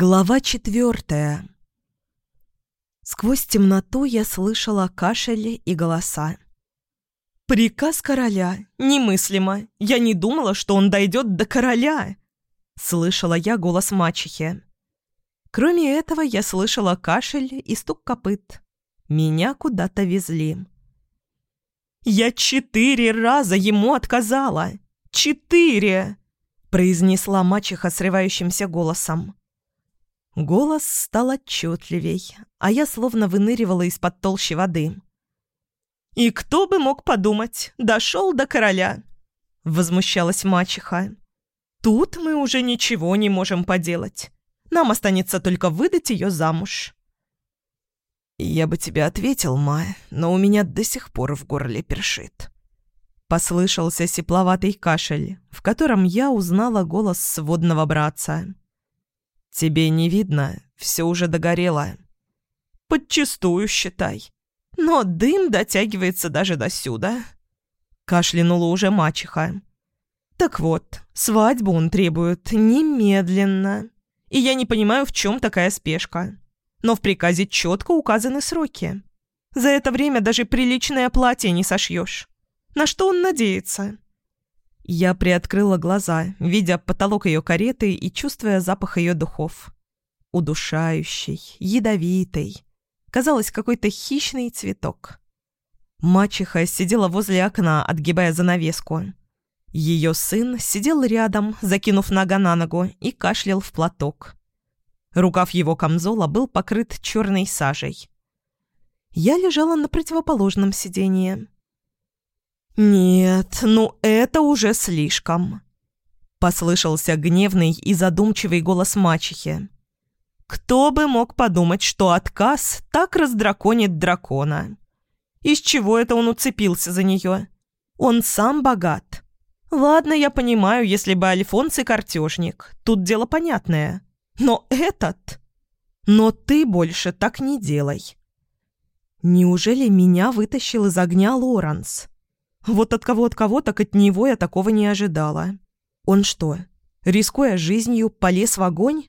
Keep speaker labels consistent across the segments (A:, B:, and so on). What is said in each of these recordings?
A: Глава четвертая. Сквозь темноту я слышала кашель и голоса. «Приказ короля! Немыслимо! Я не думала, что он дойдет до короля!» Слышала я голос мачехи. Кроме этого, я слышала кашель и стук копыт. Меня куда-то везли. «Я четыре раза ему отказала! Четыре!» произнесла мачеха срывающимся голосом. Голос стал отчетливей, а я словно выныривала из-под толщи воды. «И кто бы мог подумать, дошел до короля!» — возмущалась мачеха. «Тут мы уже ничего не можем поделать. Нам останется только выдать ее замуж». «Я бы тебе ответил, Ма, но у меня до сих пор в горле першит». Послышался сепловатый кашель, в котором я узнала голос сводного братца. «Тебе не видно, все уже догорело». «Подчистую, считай. Но дым дотягивается даже до сюда». Кашлянула уже мачеха. «Так вот, свадьбу он требует немедленно. И я не понимаю, в чем такая спешка. Но в приказе четко указаны сроки. За это время даже приличное платье не сошьешь. На что он надеется?» Я приоткрыла глаза, видя потолок ее кареты и чувствуя запах ее духов. Удушающий, ядовитый. Казалось, какой-то хищный цветок. Мачеха сидела возле окна, отгибая занавеску. Ее сын сидел рядом, закинув нога на ногу, и кашлял в платок. Рукав его камзола был покрыт черной сажей. Я лежала на противоположном сиденье. «Нет, ну это уже слишком», — послышался гневный и задумчивый голос мачехи. «Кто бы мог подумать, что отказ так раздраконит дракона? Из чего это он уцепился за нее? Он сам богат. Ладно, я понимаю, если бы Альфонс и картежник, тут дело понятное. Но этот... Но ты больше так не делай». Неужели меня вытащил из огня Лоренс? Вот от кого от кого, так от него я такого не ожидала. Он что, рискуя жизнью, полез в огонь?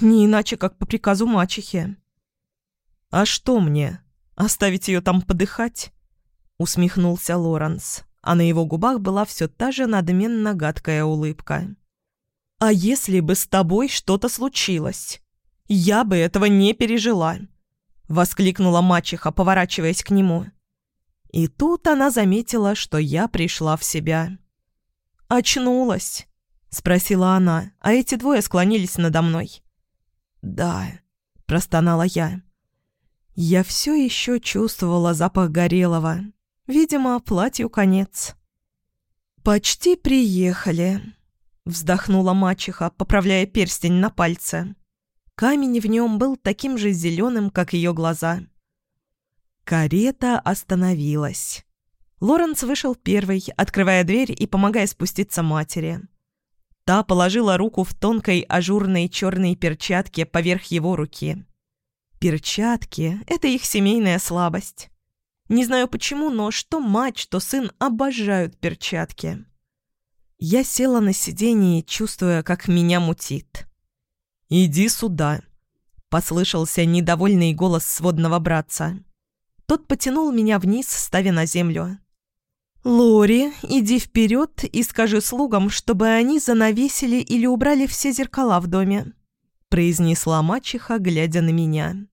A: Не иначе, как по приказу мачехи. «А что мне? Оставить ее там подыхать?» Усмехнулся Лоренс, а на его губах была все та же надменно гадкая улыбка. «А если бы с тобой что-то случилось? Я бы этого не пережила!» Воскликнула мачеха, поворачиваясь к нему. И тут она заметила, что я пришла в себя. «Очнулась?» — спросила она, а эти двое склонились надо мной. «Да», — простонала я. Я все еще чувствовала запах горелого. Видимо, платью конец. «Почти приехали», — вздохнула мачеха, поправляя перстень на пальце. Камень в нем был таким же зеленым, как ее глаза. Карета остановилась. Лоренс вышел первый, открывая дверь и помогая спуститься матери. Та положила руку в тонкой ажурной черной перчатке поверх его руки. Перчатки — это их семейная слабость. Не знаю почему, но что мать, что сын обожают перчатки. Я села на сиденье, чувствуя, как меня мутит. «Иди сюда», — послышался недовольный голос сводного братца. Тот потянул меня вниз, ставя на землю. «Лори, иди вперед и скажи слугам, чтобы они занавесили или убрали все зеркала в доме», произнесла мачеха, глядя на меня.